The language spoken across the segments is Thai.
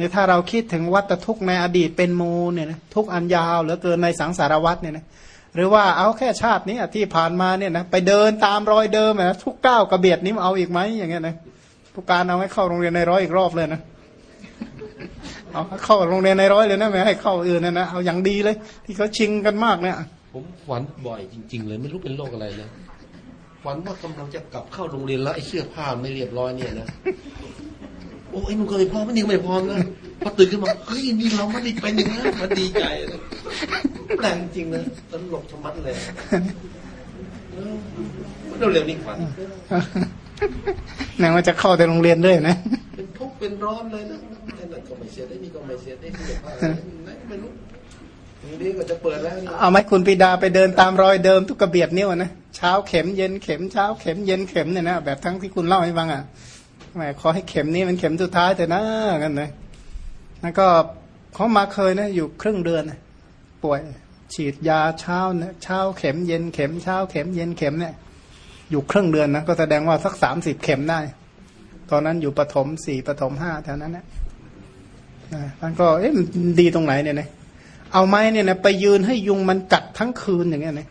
นี่ถ้าเราคิดถึงวัตทุกข์ในอดีตเป็นมูลเนี่ยนะทุกอันยาวเหลือเกินในสังสารวัตเนี่ยนะหรือว่าเอาแค่ชาตินี้ที่ผ่านมาเนี่ยนะไปเดินตามรอยเดิมนะทุกก้าวกระเบียดนี้มาเอาอีกไหมอย่างเงี้ยนะผู้การเอาให้เข้าโรงเรียนในร้อยอีกรอบเลยนะเอาเข้าโรงเรียนในร้อยเลยนะไม่ให้เข้าอื่นนะนะเอาอย่างดีเลย ที่เขาชิงกันมากเนี่ย ผมฝันบ่อยจริง ๆ เลยไม่รู้เป็นโรคอะไรนะฝันว่ากำลังจะกลับเข้าโรงเรียนแล้วไอ้เสื้อผ้าไม่เรียบร้อยเนี่ยนะ โอ้ยมึงเคยพร้อมไม่ดีไม่พร้อมนะพอตื่นขึ้นมาเฮ้ยนี่เราไม่ได้เป็นอย่างนั้นมันดีใจเลยแต่จริงนะตลกชะมัดเลยเร็วๆนี่ฝันนางว่าจะเข้าแต่โรงเรียนด้วยนะเป็นทุกข์เป็นร้อนเลยนะไอ้นั่นก็ไม่เสียได้นี่ก็ไม่เสียได้ที่ผ้าไม่รู้ทีนี้ก็จะเปิดแล้วนี่เอาไหมคุณปิดาไปเดินตามรอยเดิมทุกกระเบียดนิ้วนะเช้าเข็มเย็นเข็มเช้าเข็มเย็นเข็มเนี่ยนะแบบทั้งที่คุณเล่าให้ฟังอะ แหมขอให้เข็มนี้มันเข็มสุดท้ายแต่นะกันเลยแล้วก็เขามาเคยนะอยู่ครึ่งเดือนป่วย ฉีดยาเช้านะเช้าเข็มเย็นเข็มเช้าเข็มเย็นเข็มเนี่ย อยู่ครึ่งเดือนนะก็แสดงว่าสักสามสิบเข็มได้ ตอนนั้นอยู่ปฐมสี่ปฐมห้าแถวนั้นนะนะท่านก็เอ๊ะมันดีตรงไหนเนี่ยนะเอาไม้เนี่ยนะไปยืนให้ยุงมันกัดทั้งคืนอย่างเงี้ยนะ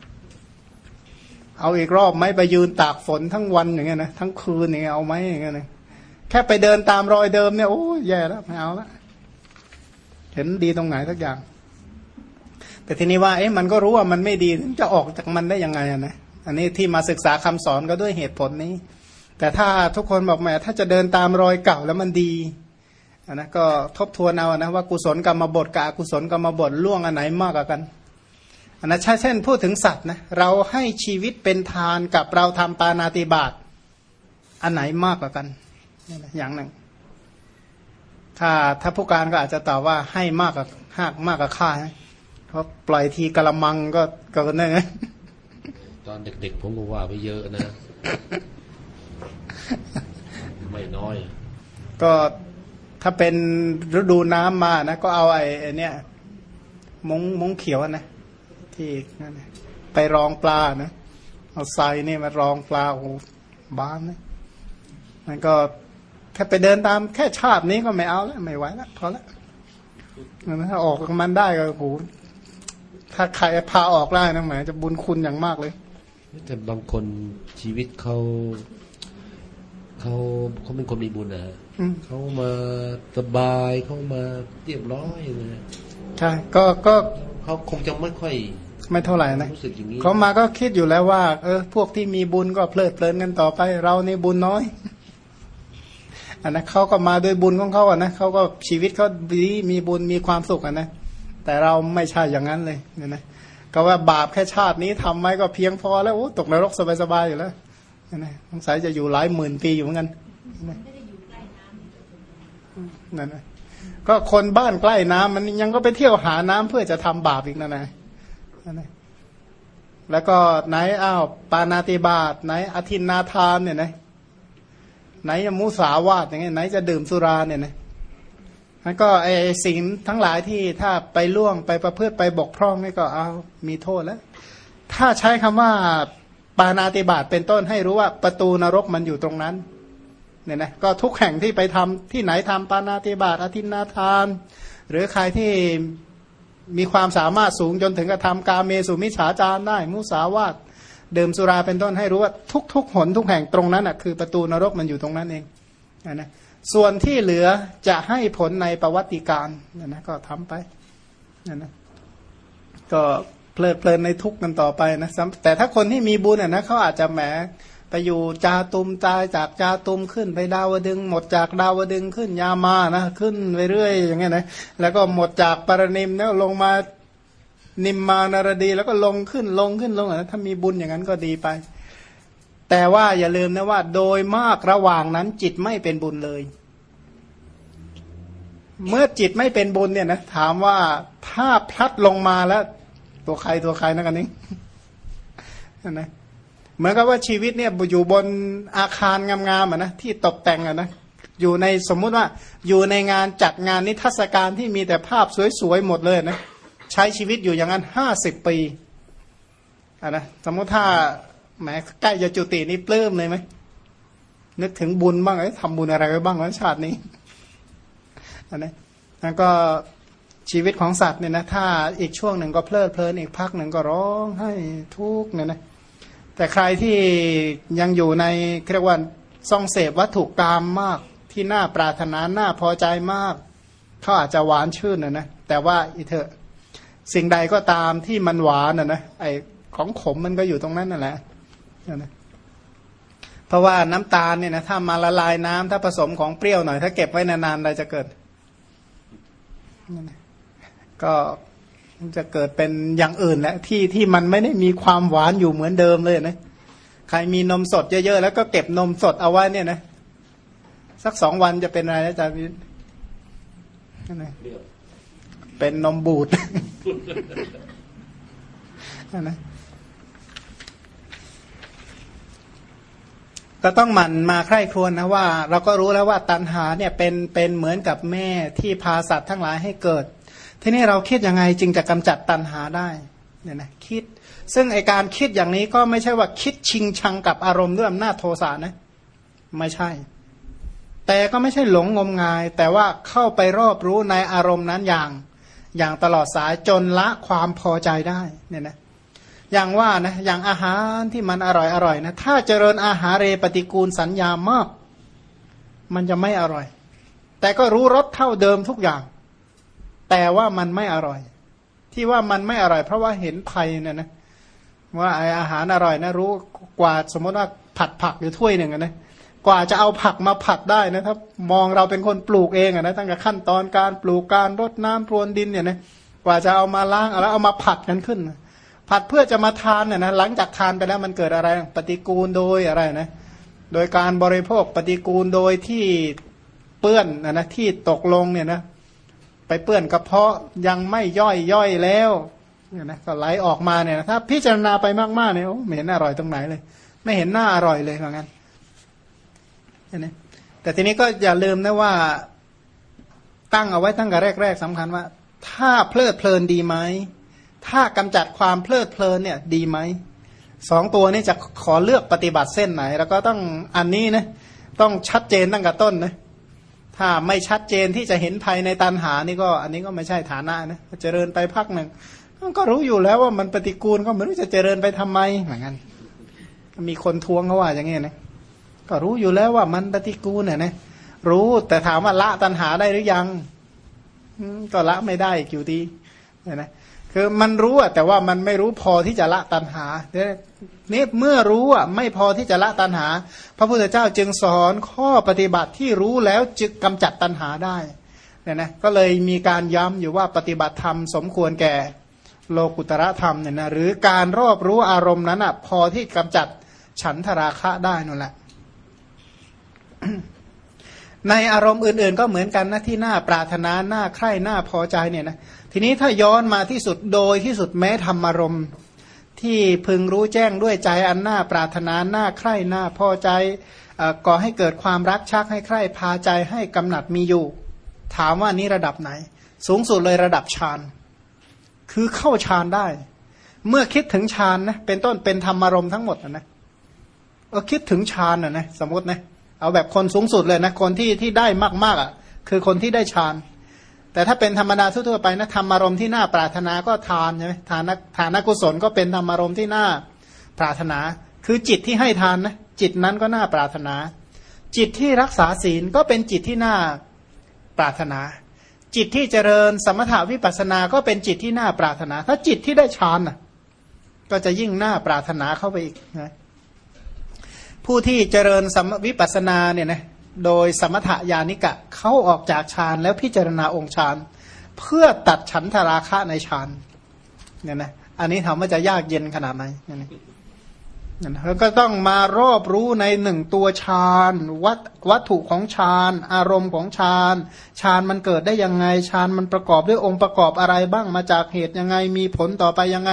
เอาอีกรอบไหมไปยืนตากฝนทั้งวันอย่างเงี้ยนะทั้งคืนอย่างเงี้ยเอาไหมอย่างเงี้ยนะ แค่ไปเดินตามรอยเดิมเนี่ยโอ้แย่แล้วไม่เอาละเห็นดีตรงไหนสักอย่าง แต่ทีนี้ว่าเอ๊ะมันก็รู้ว่ามันไม่ดีจะออกจากมันได้ยังไงนะอันนี้ที่มาศึกษาคำสอนก็ด้วยเหตุผลนี้ แต่ถ้าทุกคนบอกแหมถ้าจะเดินตามรอยเก่าแล้วมันดีอันนะก็ทบทวนเอานะว่ากุศลกรรมบทกับอกุศลกรรมบทล่วงอันไหนมากกว่ากันอันนะใช่เช่นพูดถึงสัตว์นะเราให้ชีวิตเป็นทานกับเราทำปานาติบาตอันไหนมากกว่ากัน อย่างหนึ่ง ถ้าถ้าผู้การก็อาจจะตอบว่าให้มากกว่าหากมากกว่าค่านะเพราะปล่อยทีกระมังก็ก็นั่นไงตอนเด็กๆผมก็ว่าไปเยอะนะ ไม่น้อย ก็ถ้าเป็นฤดูน้ำมานะ ก็เอาไอ้ไอ้เนี่ยมุ้งมุ้งเขียวนะที่นั่นนะไปรองปลานะ เอาทรายนี่มารองปลาโอ้โหบ้านนะมันก็แค่ไปเดินตามแค่ชาตินี้ก็ไม่เอาแล้วไม่ไหวแล้วพอแล้วถ้าออกกับมันได้ก็โอ้โหถ้าใครพาออกได้นะแหมจะบุญคุณอย่างมากเลย แต่บางคนชีวิตเขาเขาเขาเป็นคนมีบุญนะอืมเขามาสบายเขามาเรียบร้อยเลยใช่ก็ก็เขาคงจะไม่ค่อย ไม่เท่าไหร่นะรู้สึกอย่างนี้เขามาก็คิดอยู่แล้วว่า เออ พวกที่มีบุญก็เพลิดเพลินกันต่อไป เราในบุญน้อย อันนะเขาก็มาด้วยบุญของเขาอะนะเขาก็ชีวิตเขาดีมีบุญมีความสุขอะนะแต่เราไม่ใช่อย่างนั้นเลยเนี่ยนะก็ว่าบาปแค่ชาตินี้ทำไว้ก็เพียงพอแล้วโอ้ตกนรกสบายๆอยู่แล้วเนี่ยนะสงสัยจะอยู่หลายหมื่นปีอยู่เหมือนกันนั่นนะก็คนบ้านใกล้น้ำมันยังก็ไปเที่ยวหาน้ำเพื่อจะทำบาปอีกนั่นนะนั่นนะแล้วก็ไหนอ้าวปานาติบาตไหนอธินนาทานเนี่ยนะ ไหนจะมุสาวาทอย่างเงี้ยไหนจะดื่มสุราเนี่ยนะมันก็ไอสิ่งทั้งหลายที่ถ้าไปล่วงไปประพฤติไปบกพร่องนี่ก็เอามีโทษแล้ว ถ้าใช้คำว่าปานาติบาตเป็นต้นให้รู้ว่าประตูนรกมันอยู่ตรงนั้นเนี่ยนะก็ทุกแห่งที่ไปทำที่ไหนทำปานาติบาตอธินนาทาน หรือใครที่มีความสามารถสูงจนถึงกระทำกาเมสุมิฉาจารได้ มุสาวาต ดื่มสุราเป็นต้นให้รู้ว่าทุกทุกหนทุกแห่งตรงนั้นอะคือประตูนรกมันอยู่ตรงนั้นเองนะนะส่วนที่เหลือจะให้ผลในประวัติการนะนะก็ทำไปนะนะก็เพลิดเพลินในทุกกันต่อไปนะแต่ถ้าคนที่มีบุญอะนะเขาอาจจะแหมไปอยู่จาตุมตายจากจาตุมขึ้นไปดาวดึง หมดจากดาวดึงขึ้นยามานะขึ้นไปเรื่อยอย่างเงี้ยนะแล้วก็หมดจากปรนิมแล้วลงมา นิมมานารดีแล้วก็ลงขึ้นลงขึ้นลงอะถ้ามีบุญอย่างนั้นก็ดีไป แต่ว่าอย่าลืมนะว่า โดยมากระหว่างนั้นจิตไม่เป็นบุญเลย เมื่อจิตไม่เป็นบุญเนี่ยนะถามว่าถ้าพลัดลงมาแล้ว ตัวใครตัวใครนะกันนี้นะเหมือนกับว่าชีวิตเนี่ยอยู่บนอาคารงามๆอะนะที่ตกแต่งอะนะอยู่ในสมมุติว่าอยู่ในงานจัดงานนิทรรศการที่มีแต่ภาพสวยๆหมดเลยนะ ใช้ชีวิตอยู่อย่างนั้นห้าสิบปีอะนะสมมติถ้าแหมใกล้จะจุตินี่ปลื้มเลยไหมนึกถึงบุญบ้างไอ้ยทำบุญอะไรไว้บ้างวชาตินี้อันนี้แล้วก็ชีวิตของสัตว์เนี่ยนะถ้าอีกช่วงหนึ่งก็เพลิดเพลินอีกพักหนึ่งก็ร้องให้ทุกข์เนี่ยนะแต่ใครที่ยังอยู่ในเรียกว่าทรงเสพวัตถุกรรมมากที่น่าปรารถนาน่าพอใจมากเขาอาจจะหวานชื่นนะนะแต่ว่าอีเถอะ สิ่งใดก็ตามที่มันหวานนะนะไอของขมมันก็อยู่ตรงนั้นนั่นแหละนะเพราะว่าน้ำตาลเนี่ยนะถ้ามาละลายน้ำถ้าผสมของเปรี้ยวหน่อย ถ้าเก็บไว้นานๆอะไรจะเกิดก็จะเกิดเป็นอย่างอื่นแหละที่ที่มันไม่ได้มีความหวานอยู่เหมือนเดิมเลยนะใครมีนมสดเยอะๆแล้วก็เก็บนมสดเอาไว้เนี่ยนะสักสองวันจะเป็นอะไรนะจ๊ะพี่เเป็นนมบูดนะก็ต้องหมั่นมาใคร่ครวญนะว่า เราก็รู้แล้วว่าตัณหาเนี่ยเป็นเป็นเหมือนกับแม่ที่พาสัตว์ทั้งหลายให้เกิด ทีนี้เราคิดยังไงจึงจะกำจัดตัณหาได้เนี่ยนะคิด ซึ่งไอการคิดอย่างนี้ก็ไม่ใช่ว่าคิดชิงชังกับอารมณ์ด้วยอำนาจโทสะนะ ไม่ใช่ แต่ก็ไม่ใช่หลงงมงาย แต่ว่าเข้าไปรอบรู้ในอารมณ์นั้นอย่าง อย่างตลอดสายจนละความพอใจได้เนี่ยนะอย่างว่านะอย่างอาหารที่มันอร่อยอร่อยนะถ้าเจริญอาหารเรปฏิกูลสัญญามาก มันจะไม่อร่อย แต่ก็รู้รสเท่าเดิมทุกอย่าง แต่ว่ามันไม่อร่อย ที่ว่ามันไม่อร่อย เพราะว่าเห็นภัยเนี่ยนะว่าไออาหารอร่อยนะรู้กว่าสมมติว่าผัดผักอยู่ถ้วยหนึ่งนะ กว่าจะเอาผักมาผัดได้นะครับ มองเราเป็นคนปลูกเองอะนะตั้งแต่ขั้นตอนการปลูกการรดน้ำพรวนดินเนี่ยนะกว่าจะเอามาล้างแล้วเอามาผัดกันขึ้น ผัดเพื่อจะมาทานเนี่ยนะหลังจากทานไปแล้วมันเกิดอะไร ปฏิกูลโดยอะไรนะ โดยการบริโภคปฏิกูลโดยที่เปื้อนนะนะที่ตกลงเนี่ยนะไปเปื้อนกระเพาะยังไม่ย่อยย่อยแล้วเนี่ยนะก็ไหลออกมาเนี่ยถ้าพิจารณาไปมากๆเนี่ยโอ้ไม่เห็นอร่อยตรงไหนเลย ไม่เห็นหน้าอร่อยเลยเหมือนกัน นี่ยแต่ทีนี้ก็อย่าลืมนะว่าตั้งเอาไว้ตั้งแต่แรก ๆสำคัญว่า ถ้าเพลิดเพลินดีไหมถ้ากำจัดความเพลิดเพลินเนี่ยดีไหมสองตัวนี้จะขอเลือกปฏิบัติเส้นไหน แล้วก็ต้องอันนี้นะต้องชัดเจนตั้งแต่ต้นนะถ้าไม่ชัดเจนที่จะเห็นภัยในตันหานี่ก็ อันนี้ก็ไม่ใช่ฐานะนะเจริญไปพักหนึ่งก็รู้อยู่แล้วว่ามันปฏิกูลก็ไม่รู้จะเจริญไปทำไมเหมือนกันมีคนทวงเขาว่าอย่างเงี้ยนะ ก็รู้อยู่แล้วว่ามันปฏิกูลเนี่ยนะรู้แต่ถามว่าละตันหาได้หรือยังก็ละไม่ได้อยู่ดีเนี่ยนะคือมันรู้อะแต่ว่ามันไม่รู้พอที่จะละตัณหาเนี่ยเมื่อรู้อะไม่พอที่จะละตัณหา พระพุทธเจ้าจึงสอนข้อปฏิบัติที่รู้แล้วจึงกำจัดตัณหาได้เนี่ยนะก็เลยมีการย้ำอยู่ว่าปฏิบัติธรรมสมควรแก่ โลกุตระธรรมเนี่ยนะหรือการรอบรู้อารมณ์นั้นอะพอที่กำจัดฉันทราคะได้นั่นแหละ ในอารมณ์อื่นๆ ก็เหมือนกันนะที่หน้าปรารถนาหน้าใคร่หน้าพอใจเนี่ยนะทีนี้ถ้าย้อนมาที่สุดโดยที่สุดแม้ธรรมารมณ์ที่พึงรู้แจ้งด้วยใจอันหน้าปรารถนาหน้าใคร่หน้าพอใจก่อให้เกิดความรักชักให้ใคร่พาใจให้กำหนัดมีอยู่ ถามว่านี้ระดับไหน สูงสุดเลยระดับฌานคือเข้าฌานได้ เมื่อคิดถึงฌานนะเป็นต้นเป็นธรรมารมณ์ทั้งหมดนะนะเออคิดถึงฌานนะนะสมมตินะ เอาแบบคนสูงสุดเลยนะคนที่ที่ได้มากๆอะ คือคนที่ได้ฌานแต่ถ้าเป็นธรรมดาทั่วไปนะธรรมารมณ์ที่น่าปรารถนาก็ทานใช่ไหมทานทานกุศลก็เป็นธรรมารมณ์ที่น่าปรารถนา คือจิตที่ให้ทานนะจิตนั้นก็น่าปรารถนา จิตที่รักษาศีลก็เป็นจิตที่น่าปรารถนา จิตที่เจริญสมถาวิปัสสนาก็เป็นจิตที่น่าปรารถนา ถ้าจิตที่ได้ฌานนะก็จะยิ่งน่าปรารถนาเข้าไปอีกนะ ผู้ที่เจริญสมวิปัสนาเนี่ยนะโดยสมถยานิกะเขาออกจากฌานแล้วพิจารณาองค์ฌานเพื่อตัดฉันทราคะในฌานเนี่ยนะอันนี้ถามว่าจะยากเย็นขนาดไหนเนี่ยนะแล้วก็ต้องมารอบรู้ในหนึ่งตัวฌานวัตวัตถุของฌานอารมณ์ของฌานฌานมันเกิดได้ยังไงฌานมันประกอบด้วยองค์ประกอบอะไรบ้างมาจากเหตุยังไงมีผลต่อไปยังไง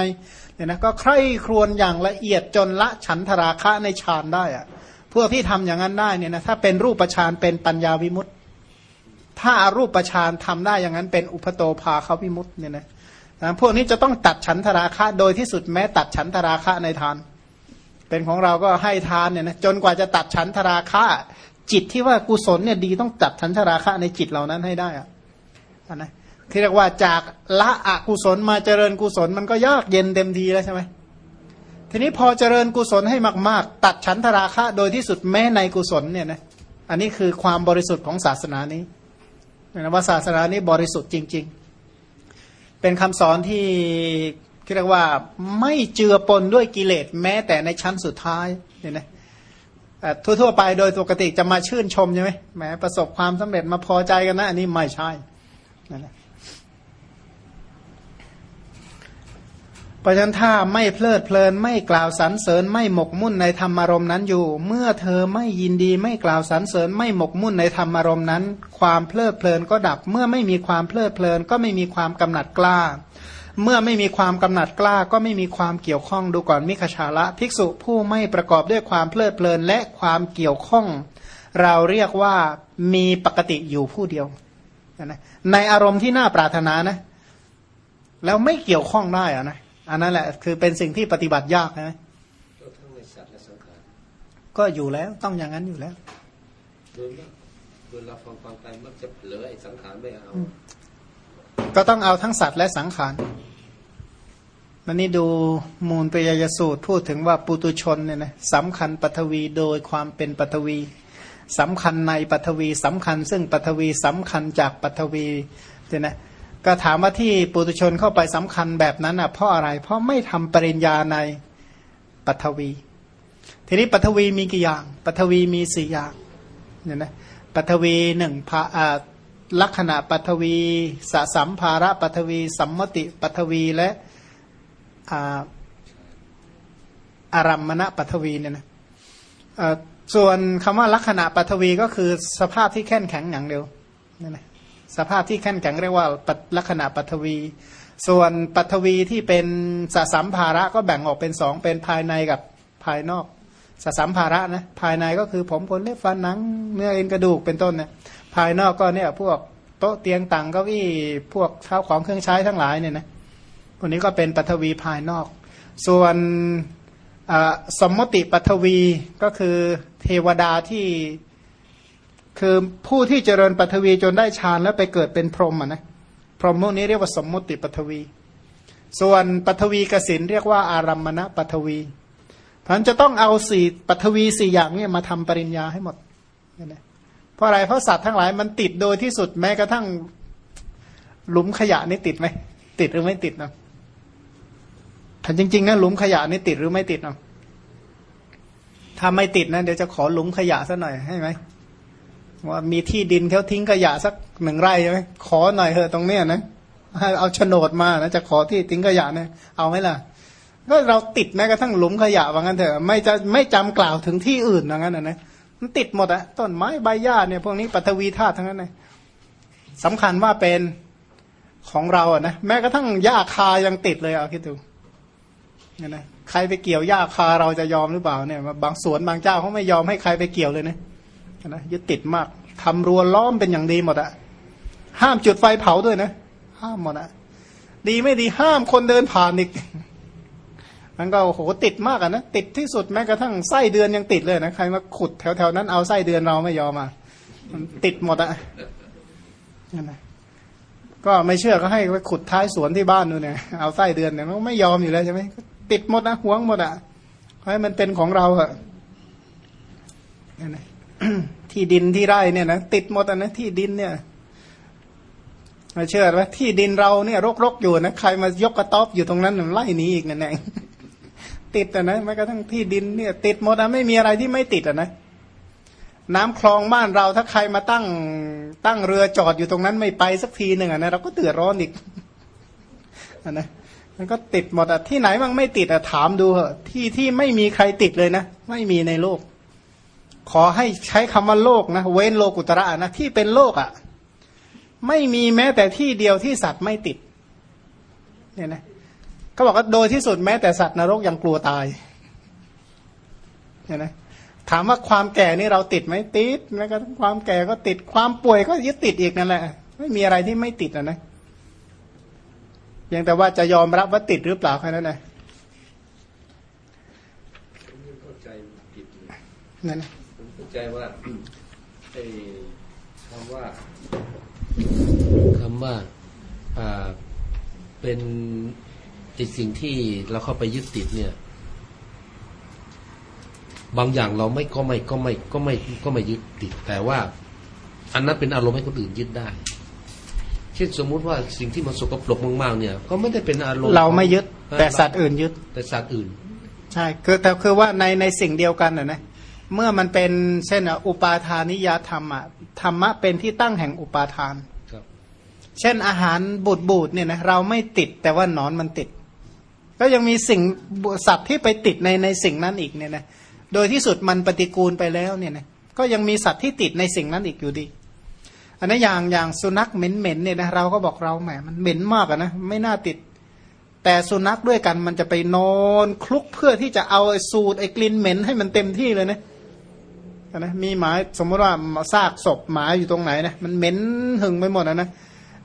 เนี่ยนะก็ใคร่ครวญอย่างละเอียดจนละฉันทราคะในฌานได้อะพวกที่ทำอย่างนั้นได้เนี่ยนะถ้าเป็นรูปฌานเป็นปัญญาวิมุตต์ถ้าอารูปฌานทำได้อย่างนั้นเป็นอุปโตภาเขาวิมุตต์เนี่ยนะพวกนี้จะต้องตัดฉันทราคะโดยที่สุดแม้ตัดฉันทราคะในทาน เป็นของเราก็ให้ทานเนี่ยนะจนกว่าจะตัดฉันทราคะ จิตที่ว่ากุศลเนี่ยดีต้องตัดฉันทราคะในจิตเหล่านั้นให้ได้อะนะ ที่เรียกว่าจากละอกุศลมาเจริญกุศลมันก็ยากเย็นเต็มทีแล้วใช่ไหมทีนี้พอเจริญกุศลให้มาก ๆ ตัดฉันทราคะโดยที่สุดแม้ในกุศลเนี่ยนะอันนี้คือความบริสุทธิ์ของศาสนานี้นะว่าศาสนานี้บริสุทธิ์จริง ๆ เป็นคำสอนที่เรียกว่าไม่เจือปนด้วยกิเลสแม้แต่ในชั้นสุดท้ายเนี่ยนะทั่วๆไปโดยปกติจะมาชื่นชมใช่ไหมแหมประสบความสำเร็จมาพอใจกันนะ อันนี้ไม่ใช่นั่นแหละ ราะฉะนั้นถ้าไม่เพลิดเพลินไม่กล่าวสรรเสริญไม่หมกมุ่นในธรรมารมณ์นั้นอยู่ เมื่อเธอไม่ยินดีไม่กล่าวสรรเสริญไม่หมกมุ่นในธรรมารมณ์นั้น ความเพลิดเพลินก็ดับ เมื่อไม่มีความเพลิดเพลินก็ไม่มีความกำหนัดกล้า เมื่อไม่มีความกำหนัดกล้าก็ไม่มีความเกี่ยวข้องดูก่อนมิขชาละ ภิกษุผู้ไม่ประกอบด้วยความเพลิดเพลินและความเกี่ยวข้อง เราเรียกว่ามีปกติอยู่ผู้เดียวในอารมณ์ที่น่าปรารถนานะ แล้วไม่เกี่ยวข้องได้อะนะ อันนั้นแหละ คือเป็นสิ่งที่ปฏิบัติยากนะก็ทั้งในสัตว์และสังขารก็อยู่แล้วต้องอย่างนั้นอยู่แล้วโดยมากเวลาฟังฟังไปมักจะเผลอไอ้สังขารไม่เอาก็ต้องเอาทั้งสัตว์และสังขารมันนี่ดูมูลปยยสูตรพูดถึงว่าปุตุชนเนี่ยนะสำคัญปัทวีโดยความเป็นปัทวีสำคัญในปัทวีสำคัญ ซึ่งปัทวีสำคัญจากปัทวีเนี่ยนะ ก็ถามว่าที่ปุถุชนเข้าไปสำคัญแบบนั้นอะเพราะอะไร เพราะไม่ทำปริญญาในปัทวี ทีนี้ปัทวีมีกี่อย่างปัทวีมีสี่อย่างเนี่ยนะปัทวีหนึ่งพาลักษณะปัทวีสสัมภาระปัทวี สัมมติปัทวีและอารัมมณปัทวีเนี่ยนะส่วนคำว่าลักษณะปัทวีก็คือสภาพที่แข็งแข็งอย่างเดียวนั่นแหละ สภาพที่แข็งแข็งเรียกว่าลักษณะปัทวี ส่วนปัทวีที่เป็นสสัมภาระก็แบ่งออกเป็นสองเป็นภายในกับภายนอกสสัมภาระนะภายในก็คือผมขนเล็บฟันหนัง เนื้อเอ็นกระดูกเป็นต้นเนี่ยภายนอกก็เนี่ยพวกโต๊ะเตียงต่างเก้าอี้พวกข้าวของเครื่องใช้ทั้งหลายเนี่ยนะพวกนี้ก็เป็นปัทวีภายนอก ส่วนสมมติปัทวีก็คือเทวดาที่ คือผู้ที่เจริญปัทวีจนได้ฌานแล้วไปเกิดเป็นพรหมอะนะพรหมพวกนี้เรียกว่าสมมติปัทวี ส่วนปัทวีกสินเรียกว่าอารัมมณปัทวีเพราะจะต้องเอาสี่ปัทวีสี่อย่างนี้มาทำปริญญาให้หมดนี่เพราะอะไรเพราะสัตว์ทั้งหลายมันติดโดยที่สุดแม้กระทั่งหลุมขยะนี่ติดไหมติดหรือไม่ติดนะถ้าจริงๆนะหลุมขยะนี่ติดหรือไม่ติดนะถ้าไม่ติดนะเดี๋ยวจะขอหลุมขยะซะหน่อยให้ไหม ว่ามีที่ดินเขาทิ้งขยะสักหนึ่งไร่ใช่ไหมขอหน่อยเถอะตรงเนี้ยนะเอาโฉนดมานะจะขอที่ทิ้งขยะเนี่ยเอาไหมล่ะก็เราติดแม้กระทั่งหลุมขยะว่างั้นเถอะไม่จะไม่จำกล่าวถึงที่อื่นว่างั้นนะนะมันติดหมดอะต้นไม้ใบหญ้าเนี่ยพวกนี้ปัทวีธาตุทั้งนั้นเลยสำคัญว่าเป็นของเราอะนะแม้กระทั่งหญ้าคายังติดเลยเอาคิดดูเนี่ยนะใครไปเกี่ยวหญ้าคาเราจะยอมหรือเปล่าเนี่ย บางสวนบางเจ้าเขาไม่ยอมให้ใครไปเกี่ยวเลยนะ นะยึดติดมากทำรั้วล้อมเป็นอย่างดีหมดอะห้ามจุดไฟเผาด้วยนะ ห้ามหมดอะดีไม่ดีห้ามคนเดินผ่านอีกมันก็โหติดมากอะนะติดที่สุดแม้กระทั่งไส้เดือนยังติดเลยนะใครมาขุดแถวๆนั้นเอาไส้เดือนเราไม่ยอมมาติดหมดอะนั่นนะก็ไม่เชื่อก็ให้ไปขุดท้ายสวนที่บ้านดูเนี่ยเอาไส้เดือนเนี่ยมันไม่ยอมอยู่แล้วใช่ไหมติดหมดนะห่วงหมดอะให้มันเป็นของเราอะนั่นนะ ที่ดินที่ไร่เนี่ยนะติดหมดนะที่ดินเนี่ยมาเชื่อไหมที่ดินเราเนี่ยรกๆอยู่นะใครมายกกระต๊อบอยู่ตรงนั้นไล่นี้อีกนั่นเองติดอะนะแม้กระทั่งที่ดินเนี่ย ติดหมดอะไม่มีอะไรที่ไม่ติดอะนะน้ำคลองบ้านเราถ้าใครมาตั้งตั้งเรือจอดอยู่ตรงนั้นไม่ไปสักทีหนึ่งอะนะเราก็เตือดร้อนอีกอะนะมันก็ติดหมดอะที่ไหนมันไม่ติดอะถามดูเหอะที่ที่ไม่มีใครติดเลยนะไม่มีในโลก ขอให้ใช้คำว่าโลกนะ เว้นโลกุตระนะที่เป็นโลกอะ่ะ ไม่มีแม้แต่ที่เดียวที่สัตว์ไม่ติดเนี่ยนะเขาบอกว่าโดยที่สุดแม้แต่สัตว์นรกยังกลัวตายเนี่ยนะถามว่าความแก่นี่เราติดไหมติดแม้กระทั่งความแก่ก็ติดความป่วยก็ยึดติดอีกนั่นแหละ ไม่มีอะไรที่ไม่ติดอะนะยังแต่ว่าจะยอมรับว่าติดหรือเปล่าแค่นั้นแหละนั่นแหละ ใจว่าไอ้คำว่าคำำว่าอ่าเป็นไอสิ่งที่เราเข้าไปยึดติดเนี่ย บางอย่างเราไม่ก็ไม่ก็ไม่ก็ไม่ก็ไม่ยึดติด แต่ว่า อันนั้นเป็นอารมณ์ให้คนอื่นยึดได้เช่นสมมุติว่าสิ่งที่มันสกปรกมากๆเนี่ย ก็ไม่ได้เป็นอารมณ์เราไม่ยึดเออแต่สัตว์อื่นยึด แต่สัตว์อื่น ใช่คือแต่คือว่าในในสิ่งเดียวกันนะนะ เมื่อมันเป็นเช่นอะอุปาทานิยธรรมอะธรรมะเป็นที่ตั้งแห่งอุปาทานครับเช่นอาหารบูดบูดๆเนี่ยนะเราไม่ติดแต่ว่าหนอนมันติด ก็ยังมีสิ่งสัตว์ที่ไปติดในในสิ่งนั้นอีกเนี่ยนะโดยที่สุดมันปฏิกูลไปแล้วเนี่ยนะก็ยังมีสัตว์ที่ติดในสิ่งนั้นอีกอยู่ดี อันนั้นอย่างอย่างสุนัขเหม็นๆเนี่ยนะเราก็บอกเราแหมมันเหม็นมากอะนะไม่น่าติด แต่สุนัขด้วยกันมันจะไปนอนคลุกเพื่อที่จะเอาไอ้สูตรไอ้กลิ่นเหม็นให้มันเต็มที่เลยนะ นะมีหมาสมมติว่าซากศพหมาอยู่ตรงไหนนะมันเหม็นหึงไปหมดนะนะ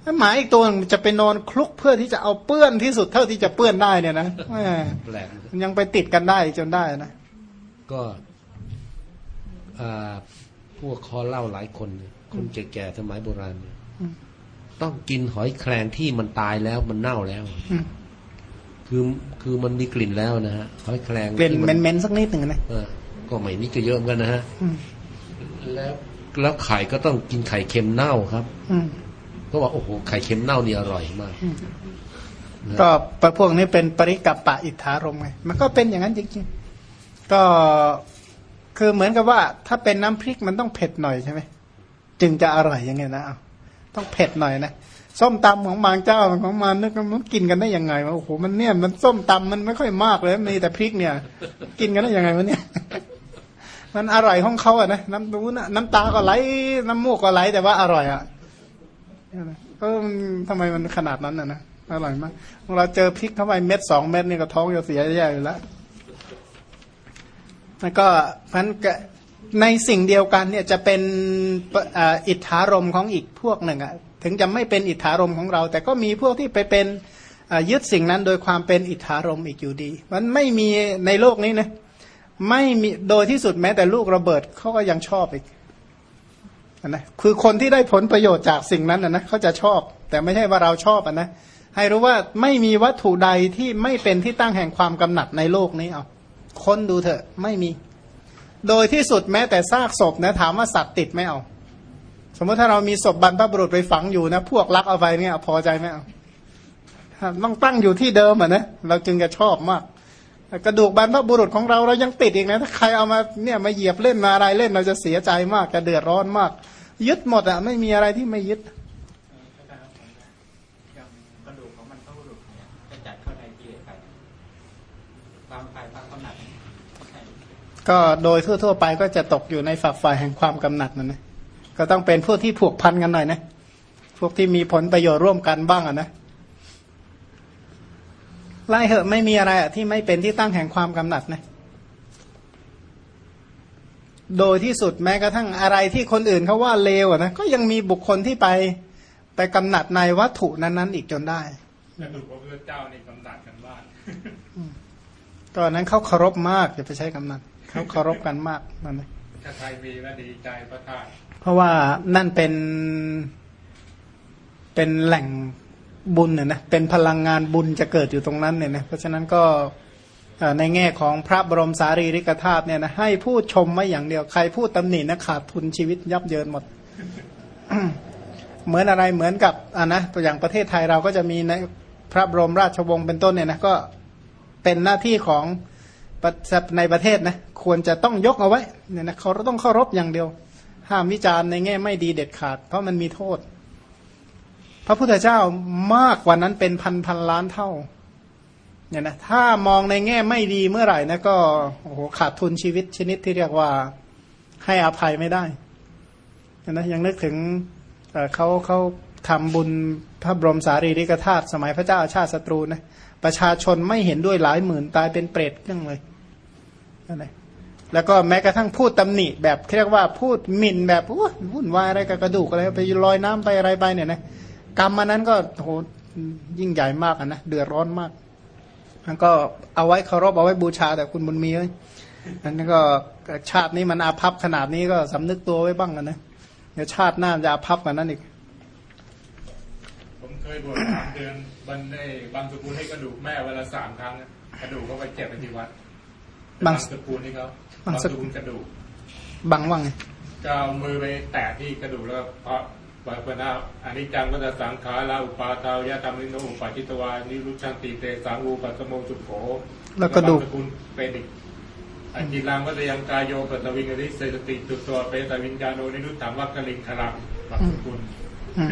แล้วหมาอีกตัวหนึ่งจะไปนอนคลุกเพื่อที่จะเอาเปื้อนที่สุดเท่าที่จะเปื้อนได้เนี่ยนะแหมแปลกนะมันยังไปติดกันได้จนได้นะ ก็อ่าพวกคอเหล่าหลายคนเนี่ยคนแก่ๆสมัยโบราณเนี่ยต้องกินหอยแครงที่มันตายแล้วมันเน่าแล้วอืมคือคือมันมีกลิ่นแล้วนะฮะหอยแครงกลิ่นที่เหมัม็นๆสักนิดหนึ่งนะเออ ก็ไม่นี่ก็เยอะเหมือนกันนะฮะอืมแล้วแล้วไข่ก็ต้องกินไข่เค็มเน่าครับอืมเพราะว่าโอ้โหไข่เค็มเน่านี่อร่อยมากก็พวกนี้เป็นปริกับปะอิทธารมไงมันก็เป็นอย่างนั้นจริงๆก็คือเหมือนกับว่า ถ้าเป็นน้ำพริกมันต้องเผ็ดหน่อยใช่ไหมจึงจะอร่อยยังไงนะเอาต้องเผ็ดหน่อยนะส้มตำของบางเจ้าของมันนึกว่ามันกินกันได้ยังไงวะโอ้โหมันเนี่ยมันส้มตำมันไม่ค่อยมากเลยมีแต่พริกเนี่ย กินกันได้ยังไงวะเนี่ย มันอร่อยของเขาอะนะน้ำนูนน้ำตาก็ไหลน้ำมูกก็ไหลแต่ว่าอร่อยอะเออทำไมมันขนาดนั้นอะนะอร่อยมากเราเจอพริกเข้าไปเม็ดสองเม็ดนี่ก็ท้องจะเสียแย่อยู่แล้วแล้วก็พันก็ในสิ่งเดียวกันเนี่ยจะเป็นอิทธารมของอีกพวกหนึ่งอะถึงจะไม่เป็นอิทธารมของเรา แต่ก็มีพวกที่ไปเป็นยึดสิ่งนั้นโดยความเป็นอิทธารมอีกอยู่ดี มันไม่มีในโลกนี้นะ ไม่มีโดยที่สุดแม้แต่ลูกระเบิดเขาก็ยังชอบอีกนะคือคนที่ได้ผลประโยชน์จากสิ่งนั้นนะนะเขาจะชอบ แต่ไม่ใช่ว่าเราชอบอะนะให้รู้ว่าไม่มีวัตถุใดที่ไม่เป็นที่ตั้งแห่งความกำหนัดในโลกนี้เอาค้นดูเถอะไม่มี โดยที่สุดแม้แต่ซากศพนะถามว่าสัตว์ติดไม่เอา สมมติถ้าเรามีศพบรรพบุรุษไปฝังอยู่นะพวกลักเอาไปเนี่ยพอใจไหมเอาต้องตั้งอยู่ที่เดิมอะนะเราจึงจะชอบมาก กระดูกบรรพบุรุษของเราเรายังติดอีกนะถ้าใครเอามาเนี่ยมาเหยียบเล่นมาอะไรเล่นเราจะเสียใจมากจะเดือดร้อนมาก ยึดหมดอะไม่มีอะไรที่ไม่ยึดก็โดยทั่ว ๆ ไปก็จะตกอยู่ในฝักฝ่ายแห่งความกำหนัดนั่นนะก็ต้องเป็นพวกที่ผูกพันกันหน่อยนะ พวกที่มีผลประโยชน์ร่วมกันบ้างอะนะ ไล่เหอะไม่มีอะไรอะที่ไม่เป็นที่ตั้งแห่งความกำหนัดนะโดยที่สุดแม้กระทั่งอะไรที่คนอื่นเขาว่าเลวอะนะก็ยังมีบุคคลที่ไปไปกำหนัดในวัตถุนั้นๆ อีกจนได้กระดูกพระพุทธเจ้าในกำหนัดกันบ้านตอนนั้นเขาเคารพมากอย่าไปใช้กำนัดเขาเคารพกันมากนั่นนะถ้าใครมีก็ดีใจพระธาตุเพราะว่านั่นเป็นเป็นแหล่ง บุญเนี่ยนะเป็นพลังงานบุญจะเกิดอยู่ตรงนั้นเนี่ยนะเพราะฉะนั้นก็ในแง่ของพระบรมสารีริกธาตุเนี่ยนะให้พูดชมไม่อย่างเดียวใครพูดตำหนินะขาดทุนชีวิตยับเยินหมด เหมือนอะไรเหมือนกับอะนะตัวอย่างประเทศไทยเราก็จะมีในพระบรมราชวงศ์เป็นต้นเนี่ยนะก็เป็นหน้าที่ของในประเทศนะควรจะต้องยกเอาไว้เนี่ยนะเขาต้องเคารพอย่างเดียว ห้ามวิจารณ์ในแง่ไม่ดีเด็ดขาด เพราะมันมีโทษ ระพุทธเจ้ามากกว่านั้นเป็นพันพันล้านเท่าเนี่ยนะถ้ามองในแง่ไม่ดีเมื่อไหร่นะก็โอ้โหขาดทุนชีวิตชนิดที่เรียกว่าให้อภัยไม่ได้เนี่ยนะยังนึกถึงเขาเขาทำบุญพระบรมสารีริกธาตุสมัยพระเจ้าอาชาติศัตรูนะประชาชนไม่เห็นด้วยหลายหมื่นตายเป็นเปรตเรื่องเลยนั่นแหละแล้วก็แม้กระทั่งพูดตำหนิแบบเรียกว่าพูดหมิ่นแบบวุ่นวายอะไรกับกระดูกอะไรไปลอยน้ำไปอะไรไปเนี่ยนะ กรรมมันนั้นก็โหยิ่งใหญ่มากอะนะเดือดร้อนมากมันก็เอาไว้เคารพเอาไว้บูชาแต่คุณบุญมีเอ้ยอันนี้ก็ชาตินี้มันอาภัพขนาดนี้ก็สำนึกตัวไว้บ้างกันนะเดี๋ยวชาติหน้าจะอาภัพกันนั้นอีกเคยบวชสามเดือนบันได้บางสกุลให้กระดูกแม่เวลาสามครั้งอะกระดูกเขาไปเจ็บไปที่วัดบางสกุลนี่เขาบางบางสสกุลกุลกระดูกบังว่างไงก็เอามือไปแตะที่กระดูกแล้วก็เพราะ ปะปะนาอันนี้จังก็จะสังขาราอุปาทาวยะธรรมนิโนอุปาจิตวานิรุชันติเตสังอูปัสสโมสุโขแล้วกระดูกบางสกุลเป็นอีกอันจีรังก็จะยังกายโยปัสสวิงอริเสสติจุดตัวเปตวิญญาโนนิรุตถังวัคคลิงคลังบางสกุลอืม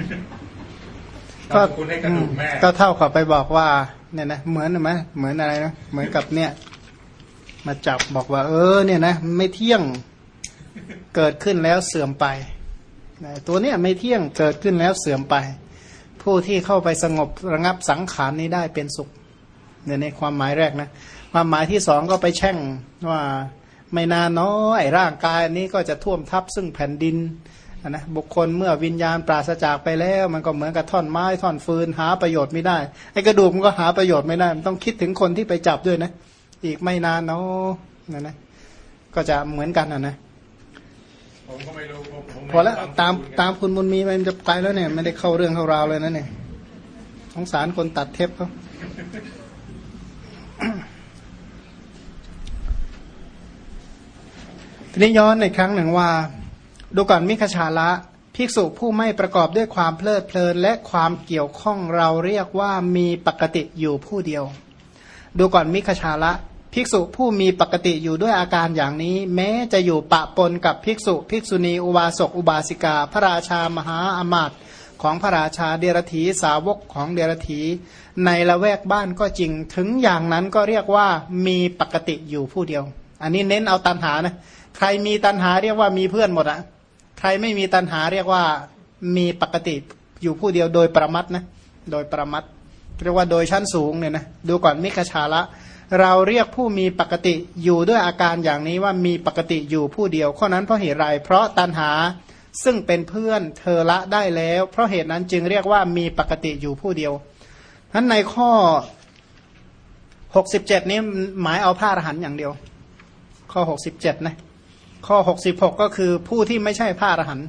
บางสกุลให้กระดูกแม่ก็เท่ากับไปบอกว่า เนี่ยนะเหมือนไหมเหมือนอะไรนะเหมือนกับเนี่ย มาจับบอกว่า เออ เนี่ยนะไม่เที่ยงเกิดขึ้นแล้วเสื่อมไปนะ ตัวเนี้ยไม่เที่ยงเกิดขึ้นแล้วเสื่อมไป ผู้ที่เข้าไปสงบระงับสังขารนี้ได้เป็นสุขเนี่ยในความหมายแรกนะความหมายที่สองก็ไปแช่งว่าไม่นานน้อยร่างกายนี้ก็จะท่วมทับซึ่งแผ่นดินนะบุคคลเมื่อวิญญาณปราศจากไปแล้ว มันก็เหมือนกับท่อนไม้ท่อนฟืนหาประโยชน์ไม่ได้ไอ้กระดูกมันก็หาประโยชน์ไม่ได้ มันต้องคิดถึงคนที่ไปจับด้วยนะ อีกไม่นานเนาะนะนะก็จะเหมือนกันนะนะ ผมก็ไม่รู้ผมผมไม่พอแล้วบงสกุตามไงตามคุณบุญมีไปมันจะไปแล้วเนี่ย ไม่ได้เข้าเรื่องเข้าราวเลยนะเนี่ยสงสารคนตัดเทปเขาทีนี้ย้อนในครั้งหนึ่งว่า ดูก่อนมิคชาละภิกษุผู้ไม่ประกอบด้วยความเพลิดเพลินและความเกี่ยวข้องเราเรียกว่ามีปกติอยู่ผู้เดียว ดูก่อนมิคชาละ ภิกษุผู้มีปกติอยู่ด้วยอาการอย่างนี้ แม้จะอยู่ปะปนกับภิกษุ ภิกษุณีอุบาสกอุบาสิกา พระราชามหาอมาตย์ของพระราชาเดรธีสาวกของเดรธีในละแวกบ้านก็จริง ถึงอย่างนั้นก็เรียกว่ามีปกติอยู่ผู้เดียว อันนี้เน้นเอาตันหานะใครมีตันหาเรียกว่ามีเพื่อนหมดอะใครไม่มีตันหาเรียกว่ามีปกติอยู่ผู้เดียวโดยประมัดนะโดยประมัดเรียกว่าโดยชั้นสูงเนี่ยนะดูก่อนมิคชาละ เราเรียกผู้มีปกติอยู่ด้วยอาการอย่างนี้ว่ามีปกติอยู่ผู้เดียวข้อนั้นเพราะเหตุไรเพราะตันหาซึ่งเป็นเพื่อนเธอละได้แล้ว เพราะเหตุนั้นจึงเรียกว่ามีปกติอยู่ผู้เดียวนั้นในข้อหกสิบเจ็ดนี้หมายเอาพระอรหันต์อย่างเดียว ข้อหกสิบเจ็ดนะ ข้อหกสิบหกก็คือผู้ที่ไม่ใช่พระอรหันต์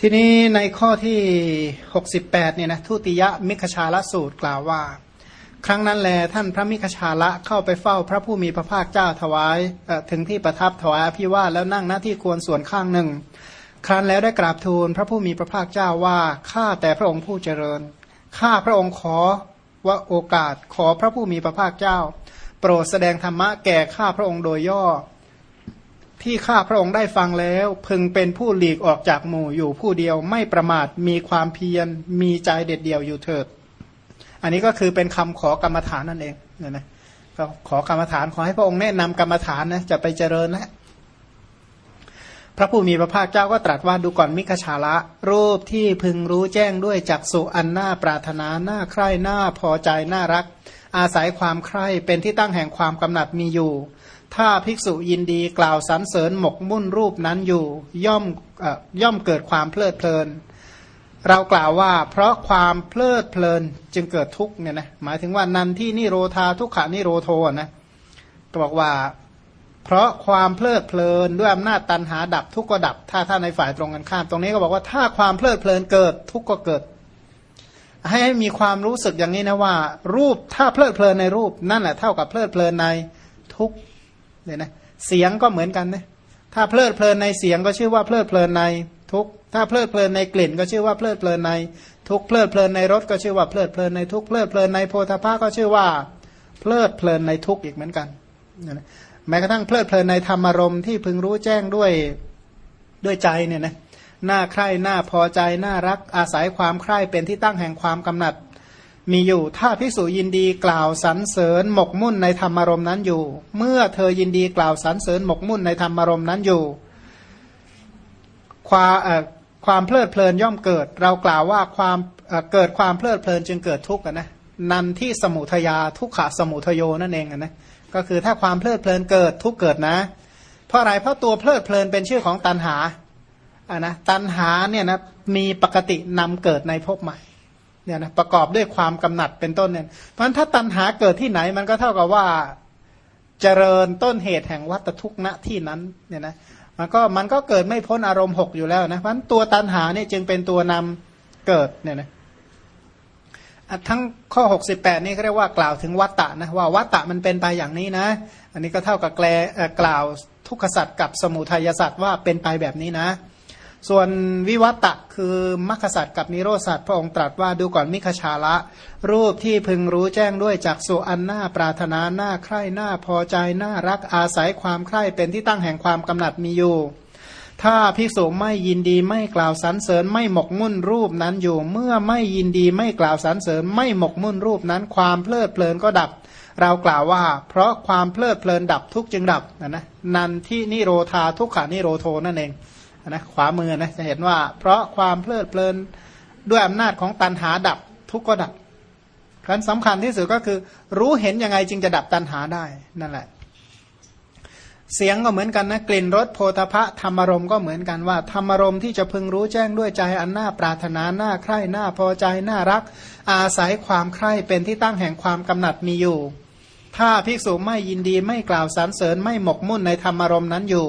ทีนี้ในข้อที่ 68เนี่ยนะทุติยมิคชาละสูตรกล่าวว่า ครั้งนั้นแลท่านพระมิคชาละเข้าไปเฝ้าพระผู้มีพระภาคเจ้าถวายถึงที่ประทับถวายอภิวาทแล้วนั่งหน้าที่ควรส่วนข้างหนึ่ง ครั้นแล้วได้กราบทูลพระผู้มีพระภาคเจ้าว่าข้าแต่พระองค์ผู้เจริญข้าพระองค์ขอว่าโอกาสขอพระผู้มีพระภาคเจ้า โปรดแสดงธรรมะแก่ข้าพระองค์โดยย่อ ที่ข้าพระองค์ได้ฟังแล้ว พึงเป็นผู้หลีกออกจากหมู่อยู่ผู้เดียวไม่ประมาทมีความเพียรมีใจเด็ดเดี่ยวอยู่เถิด อันนี้ก็คือเป็นคำขอกรรมฐานนั่นเองเนี่ยนะก็ขอกรรมฐานขอให้พระองค์แนะนำกรรมฐานนะจะไปเจริญแล้วพระผู้มีพระภาคเจ้าก็ตรัสว่าดูก่อนมิคชาละ รูปที่พึงรู้แจ้งด้วยจักสุอันน่าปรารถนาน่าใคร่น่าพอใจน่ารัก อาศัยความใคร่เป็นที่ตั้งแห่งความกำหนัดมีอยู่ ถ้าภิกษุยินดีกล่าวสรรเสริญหมกมุ่นรูปนั้นอยู่ย่อมเอ่อย่อมเกิดความเพลิดเพลิน เรากล่าวว่าเพราะความเพลิดเพลินจึงเกิดทุกข์เนี่ยนะหมายถึงว่านันที่นิโรธาทุกขานิโรโทนะก็บอกว่า เพราะความเพลิดเพลินด้วยอำนาจตันหาดับทุกข์ก็ดับ ถ้าถ้าในฝ่ายตรงกันข้าม ตรงนี้ก็บอกว่าถ้าความเพลิดเพลินเกิดทุกข์ก็เกิดให้ให้มีความรู้สึกอย่างนี้นะว่า รูปถ้าเพลิดเพลินในรูปนั่นแหละเท่ากับเพลิดเพลินในทุกข์ เนี่ยนะเสียงก็เหมือนกันนะถ้าเพลิดเพลินในเสียงก็ชื่อว่าเพลิดเพลินในทุกถ้าเพลิดเพลินในกลิ่น ก็ชื่อว่าเพลิดเพลินในทุกเพลิดเพลินในรสก็ชื่อว่าเพลิดเพลินในทุกเพลิดเพลินในโพธาภาก็ชื่อว่า เพลิดเพลินในทุกอีกเหมือนกันแม้กระทั่งเพลิดเพลินในธรรมารมณ์ที่พึงรู้แจ้งด้วยด้วยใจเนี่ยนะน่าใคร่น่าพอใจน่ารักอาศัยความใคร่เป็นที่ตั้งแห่งความกำหนัด มีอยู่ ถ้าภิกษุยินดีกล่าวสรรเสริญหมกมุ่นในธรรมารมณ์นั้นอยู่ เมื่อเธอยินดีกล่าวสรรเสริญหมกมุ่นในธรรมารมณ์นั้นอยู่ ความเออความเพลิดเพลินย่อมเกิด เรากล่าวว่าความเออเกิดความเพลิดเพลินจึงเกิดทุกข์นะนันที่สมุทยาทุกขะสมุทโยนั่นเองนะก็คือถ้าความเพลิดเพลินเกิดทุกเกิดนะ เพราะอะไรเพราะตัวเพลิดเพลินเป็นชื่อของตันหาอะนะตันหาเนี่ยนะมีปกตินำเกิดในภพใหม่ เนี่ยนะประกอบด้วยความกำหนัดเป็นต้นเนี่ยเพราะฉะนั้นถ้าตันหาเกิดที่ไหนมันก็เท่ากับว่าเจริญต้นเหตุแห่งวัตทุกข์ณที่นั้นเนี่ยนะมันก็มันก็เกิดไม่พ้นอารมณ์หกอยู่แล้วนะเพราะฉะนั้นตัวตันหาเนี่ยจึงเป็นตัวนำเกิดเนี่ยนะทั้งข้อ 68 นี่เขาเรียกว่ากล่าวถึงวัตตะนะว่าวัตตะมันเป็นไปอย่างนี้นะ อันนี้ก็เท่ากับแกลเอ่อกล่าวทุกขสัตว์กับสมุทัยสัตว์ว่าเป็นไปแบบนี้นะ ส่วนวิวัตตะคือมรรคสัตว์กับนิโรสัตว์พระองค์ตรัสว่าดูก่อนมิคชาละ รูปที่พึงรู้แจ้งด้วยจากสุอันหน้าปรารถนาหน้าใคร่หน้าพอใจหน้ารักอาศัยความใคร่เป็นที่ตั้งแห่งความกำหนัดมีอยู่ถ้าภิกษุไม่ยินดีไม่กล่าวสรรเสริญไม่หมกมุ่นรูปนั้นอยู่ เมื่อไม่ยินดีไม่กล่าวสรรเสริญไม่หมกมุ่นรูปนั้น ความเพลิดเพลินก็ดับ เรากล่าวว่า เพราะความเพลิดเพลินดับทุกจึงดับนะนะนันที่นิโรธาทุกขานิโรโทนั่นเอง นะขวามือนะจะเห็นว่า เพราะความเพลิดเพลินด้วยอำนาจของตันหาดับทุกข์ก็ดับครั้นสำคัญที่สุดก็คือ รู้เห็นยังไงจึงจะดับตันหาได้นั่นแหละ เสียงก็เหมือนกันนะกลิ่นรสโพธพะธรรมารมณ์ก็เหมือนกันว่าธรรมารมณ์ที่จะพึงรู้แจ้งด้วยใจอันน่าปรารถนาหน้าใคร่หน้าพอใจน่ารัก อาศัยความใคร่เป็นที่ตั้งแห่งความกำหนัดมีอยู่ถ้าภิกษุไม่ยินดีไม่กล่าวสรรเสริญไม่หมกมุ่นในธรรมารมณ์นั้นอยู่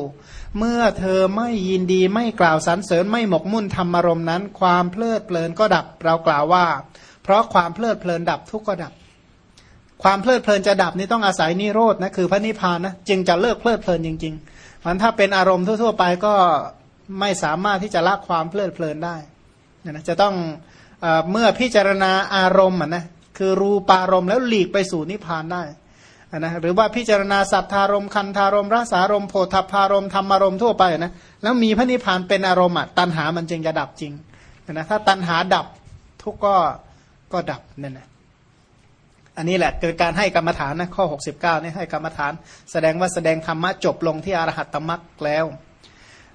เมื่อเธอไม่ยินดีไม่กล่าวสรรเสริญไม่หมกมุ่นธรรมารมณ์นั้น ความเพลิดเพลินก็ดับเรากล่าวว่า เพราะความเพลิดเพลินดับทุกข์ก็ดับ ความเพลิดเพลินจะดับนี่ต้องอาศัยนิโรธนะคือพระนิพพานนะจึงจะเลิกเพลิดเพลินจริงๆมันถ้าเป็นอารมณ์ทั่วๆไปก็ไม่สามารถที่จะละความเพลิดเพลินได้นะจะต้องเอเมื่อพิจารณาอารมณ์อะนะคือรูปารมณ์แล้วหลีกไปสู่นิพพานได้ นะหรือว่าพิจารณาสัทธารมคันธารมรสารมโพธพารมธรรมารมณ์ทั่วไปนะแล้วมีพระนิพพานเป็นอารมณ์ตัณหามันจึงจะดับจริงนะถ้าตัณหาดับทุกก็ก็ดับนั่นแหละอันนี้แหละคือการให้กรรมฐานนะข้อ 69นี่ให้กรรมฐาน แสดงว่าแสดงธรรมะจบลงที่อรหัตตมรรคแล้ว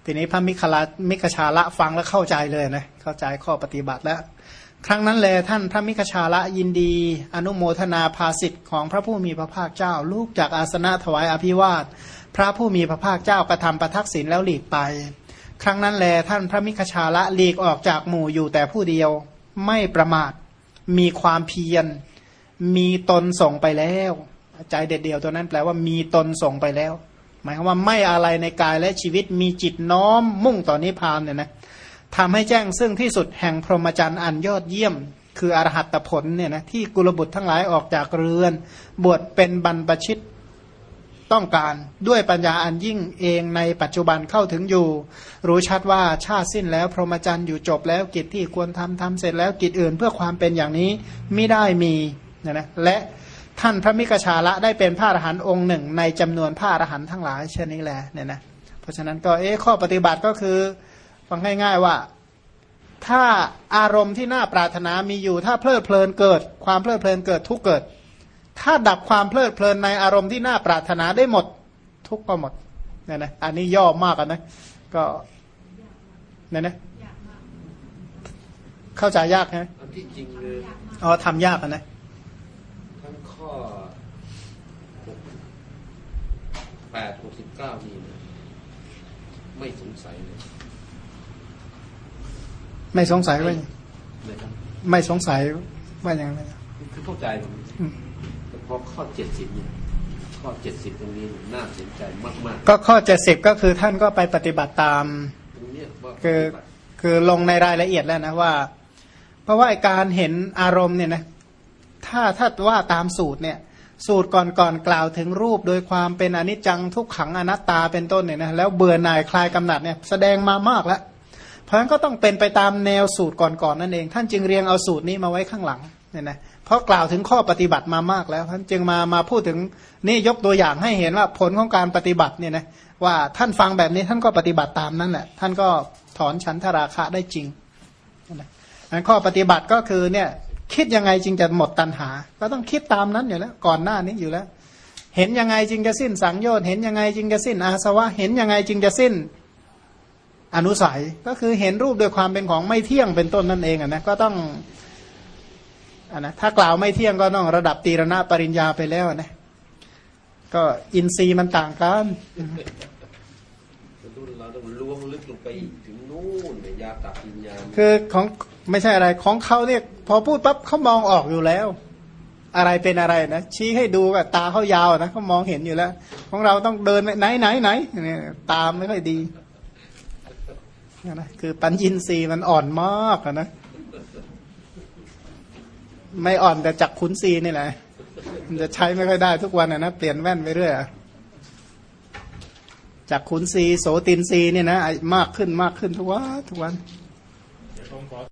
ทีนี้พระมิคลามิคชาละฟังแล้วเข้าใจเลยนะเข้าใจข้อปฏิบัติแล้ว ครั้งนั้นแลท่านพระมิคชาละยินดี อนุโมทนาภาสิทธิ์ของพระผู้มีพระภาคเจ้า ลูกจากอาสนะถวายอภิวาท พระผู้มีพระภาคเจ้ากระทำประทักษิณแล้วหลีกไป ครั้งนั้นแลท่านพระมิคชาละหลีกออกจากหมู่อยู่แต่ผู้เดียวไม่ประมาท มีความเพียร มีตนส่งไปแล้ว ใจเด็ดเดียวตัวนั้นแปลว่ามีตนส่งไปแล้ว หมายความว่าไม่อะไรในกายและชีวิตมีจิตน้อมมุ่งต่อนนิพพานเนี่ยนะ ทำให้แจ้งซึ่งที่สุดแห่งพรหมจรรย์อันยอดเยี่ยม คืออรหัตผลเนี่ยนะที่กุลบุตรทั้งหลายออกจากเรือน บวชเป็นบรรพชิตต้องการด้วยปัญญาอันยิ่งเองในปัจจุบันเข้าถึงอยู่ รู้ชัดว่าชาติสิ้นแล้ว พรหมจรรย์อยู่จบแล้วกิจที่ควรทำทำเสร็จแล้วกิจอื่นเพื่อความเป็นอย่างนี้ไม่ได้มีนะนะและท่านพระมิกชาละได้เป็นพระอรหันต์องค์หนึ่ง ในจำนวนพระอรหันต์ทั้งหลายเช่นนี้แหละเนี่ยนะเพราะฉะนั้นก็เอ๊ะข้อปฏิบัติก็คือ ฟังง่าย ๆว่า ถ้าอารมณ์ที่น่าปรารถนามีอยู่ ถ้าเพลิดเพลินเกิด ความเพลิดเพลินเกิดทุกเกิด ถ้าดับความเพลิดเพลินในอารมณ์ที่น่าปรารถนาได้หมด ทุกก็หมดเนี่ยนะอันนี้ย่อมากกันนะ ก็เนี่ยนะเข้าใจยากไหมอันที่จริงเลยอ๋อทำยากอะนะทั้งข้อหกแปดหกสิบเก้านี่นะไม่สงสัยเลย ไม่สงสัยว่านะครับไม่สงสัยว่าอย่างไรคือเข้าใจผมอืมแต่พอข้อเจ็ดสิบเนี่ยข้อเจ็ดสิบตรงนี้น่าสนใจมากก็ข้อเจ็ดสิบก็คือท่านก็ไปปฏิบัติตามๆตรงเนี้ยว่าคือคือลงในรายละเอียดแล้วนะว่า เพราะว่าไอ้การเห็นอารมณ์เนี่ยนะถ้าถ้าว่าตามสูตรเนี่ย สูตรก่อนก่อนกล่าวถึงรูป โดยความเป็นอนิจจังทุกขังอนัตตาเป็นต้นเนี่ยนะแล้วเบื่อหน่ายคลายกำหนัดเนี่ยแสดงมามากแล้วเพ ราะฉะนั้นก็ต้องเป็นไปตามแนวสูตรก่อนๆนั่นเอง ท่านจึงเรียงเอาสูตรนี้มาไว้ข้างหลังเนี่ยนะเพราะกล่าวถึงข้อปฏิบัติมามากแล้ว ท่านจึงมามาพูดถึงนี่ยกตัวอย่างให้เห็นว่าผลของการปฏิบัติเนี่ยนะว่าท่านฟังแบบนี้ท่านก็ปฏิบัติตามนั่นแหละท่านก็ถอนฉันทราคะได้จริงนะอันข้อปฏิบัติก็คือเนี่ยคิดยังไงจึงจะหมดตัณหา ก็ต้องคิดตามนั้นอยู่แล้วก่อนหน้านี้อยู่แล้ว เห็นยังไงจึงจะสิ้นสังโยชน์เห็นยังไงจึงจะสิ้นอาสวะ เห็นยังไงจึงจะสิ้น อนุสัยก็คือเห็นรูปโดยความเป็นของไม่เที่ยงเป็นต้นนั่นเองอะนะก็ต้องอะนะถ้ากล่าวไม่เที่ยงก็ต้องระดับตีรณะปริญญาไปแล้วนะก็อินทรีย์มันต่างกันรุ่นเราต้องล้วงลึกลงไปอีกถึงนู่นเนี่ยยาตัดวิญญาณคือของไม่ใช่อะไรของเขาเนี่ยพอพูดปั๊บเขามองออกอยู่แล้ว อะไรเป็นอะไรนะชี้ให้ดูแบบตาเขายาวนะเขามองเห็นอยู่แล้ว ของเราต้องเดินไปไหนไหนไหนเนี่ยตามไม่ค่อยดีเนะคือปัญญินทรีย์มันอ่อนมากนะ ไม่อ่อนแต่จักขุนซีนี่แหละ มันจะใช้ไม่ค่อยได้ทุกวันนะเปลี่ยนแว่นไปเรื่อยจากขุนซีโสตินซีเนี่ยนะมากขึ้นมากขึ้นทุกวันทุกวัน